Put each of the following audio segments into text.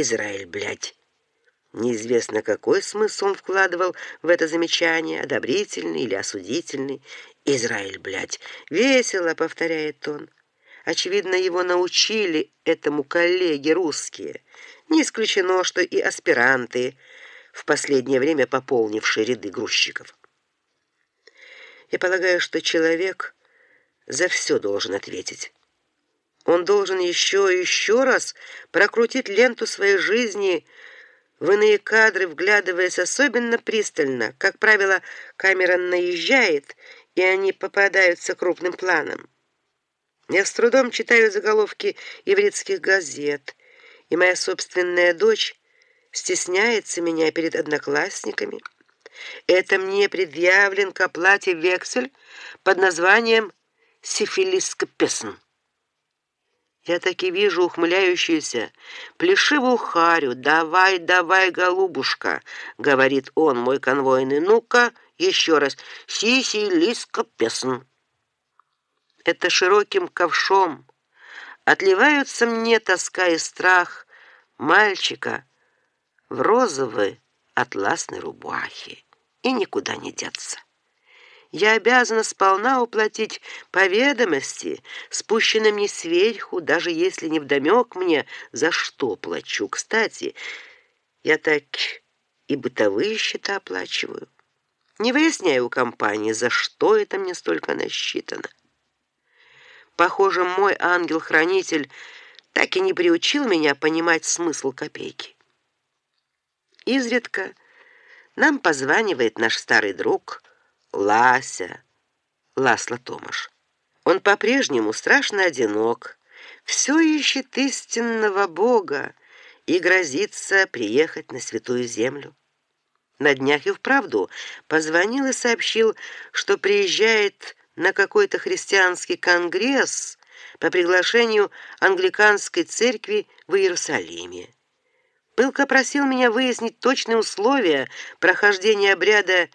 Израиль, блядь. Неизвестно, какой смысл он вкладывал в это замечание, одобрительный или осудительный. Израиль, блядь, весело повторяет он. Очевидно, его научили этому коллеги русские. Не исключено, что и аспиранты, в последнее время пополнившие ряды грузчиков. Я полагаю, что человек за все должен ответить. Он должен еще и еще раз прокрутить ленту своей жизни в иные кадры, вглядываясь особенно пристально. Как правило, камера наезжает, и они попадаются крупным планом. Я с трудом читаю заголовки еврейских газет, и моя собственная дочь стесняется меня перед одноклассниками. Это мне предъявлен к оплате вексель под названием Сифилископесн. Я так и вижу ухмыляющуюся, плешивую харю. «Давай, давай, голубушка!» — говорит он, мой конвойный. «Ну-ка, еще раз. Сисилиска песн». Это широким ковшом отливаются мне тоска и страх мальчика в розовой атласной рубахе, и никуда не деться я обязана сполна уплатить по ведомости, спущенной мне сверху, даже если не вдомек мне, за что плачу. Кстати, я так и бытовые счета оплачиваю. Не выясняю у компании, за что это мне столько насчитано. Похоже, мой ангел-хранитель так и не приучил меня понимать смысл копейки. Изредка нам позванивает наш старый друг Лася, Ласло Томаш. Он по-прежнему страшно одинок, все ищет истинного Бога и грозится приехать на святую землю. На днях и вправду позвонил и сообщил, что приезжает на какой-то христианский конгресс по приглашению англиканской церкви в Иерусалиме. Пылко просил меня выяснить точные условия прохождения обряда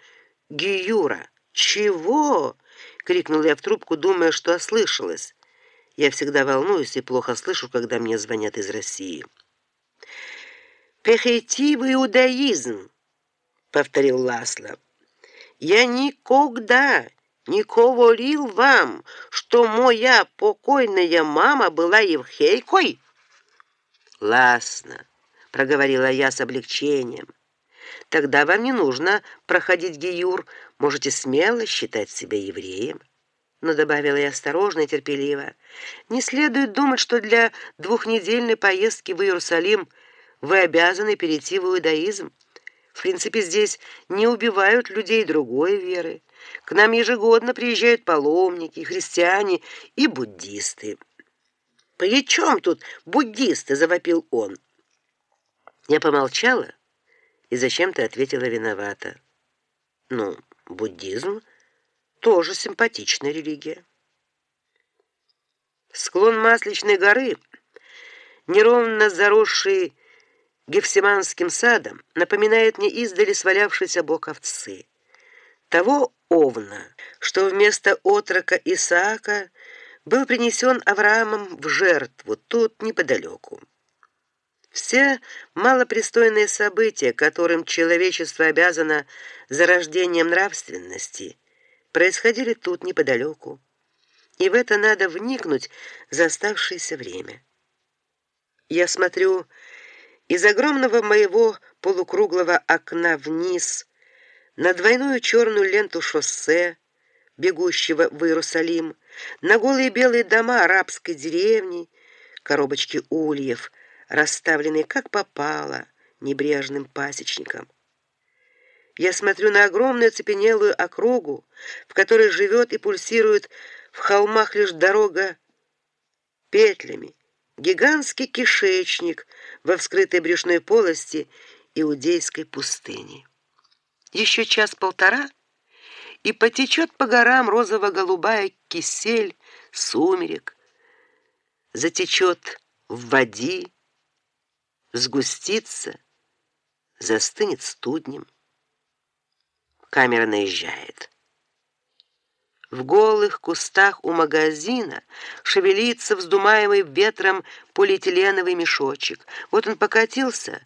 Гиюра. «Чего?» — крикнул я в трубку, думая, что ослышалась. Я всегда волнуюсь и плохо слышу, когда мне звонят из России. «Перейти в иудаизм», — повторил Ласло. «Я никогда не говорил вам, что моя покойная мама была евхейкой». «Ласно», — проговорила я с облегчением. Тогда вам не нужно проходить гиюр, можете смело считать себя евреем. Но добавила я осторожно и терпеливо: не следует думать, что для двухнедельной поездки в Иерусалим вы обязаны перейти в иудаизм. В принципе, здесь не убивают людей другой веры. К нам ежегодно приезжают паломники, христиане и буддисты. «При чем тут буддисты?» — завопил он. Я помолчала и зачем-то ответила виновата. Ну, буддизм тоже симпатичная религия. Склон Масличной горы, неровно заросший Гефсиманским садом, напоминает мне издали свалявшийся бок овцы. Того овна, что вместо отрока Исаака был принесен Авраамом в жертву тут неподалеку. Все малопристойные события, которым человечество обязано зарождением нравственности, происходили тут неподалеку. И в это надо вникнуть за оставшееся время. Я смотрю из огромного моего полукруглого окна вниз на двойную черную ленту шоссе, бегущего в Иерусалим, на голые белые дома арабской деревни, коробочки ульев — расставленные как попало небрежным пасечником. Я смотрю на огромную цепенелую округу, в которой живет и пульсирует в холмах лишь дорога петлями, гигантский кишечник во вскрытой брюшной полости иудейской пустыни. Еще час-полтора и потечет по горам розово-голубая кисель сумерек, затечет в воде сгустится, застынет студнем. Камера наезжает. В голых кустах у магазина шевелится вздумаемый ветром полиэтиленовый мешочек. Вот он покатился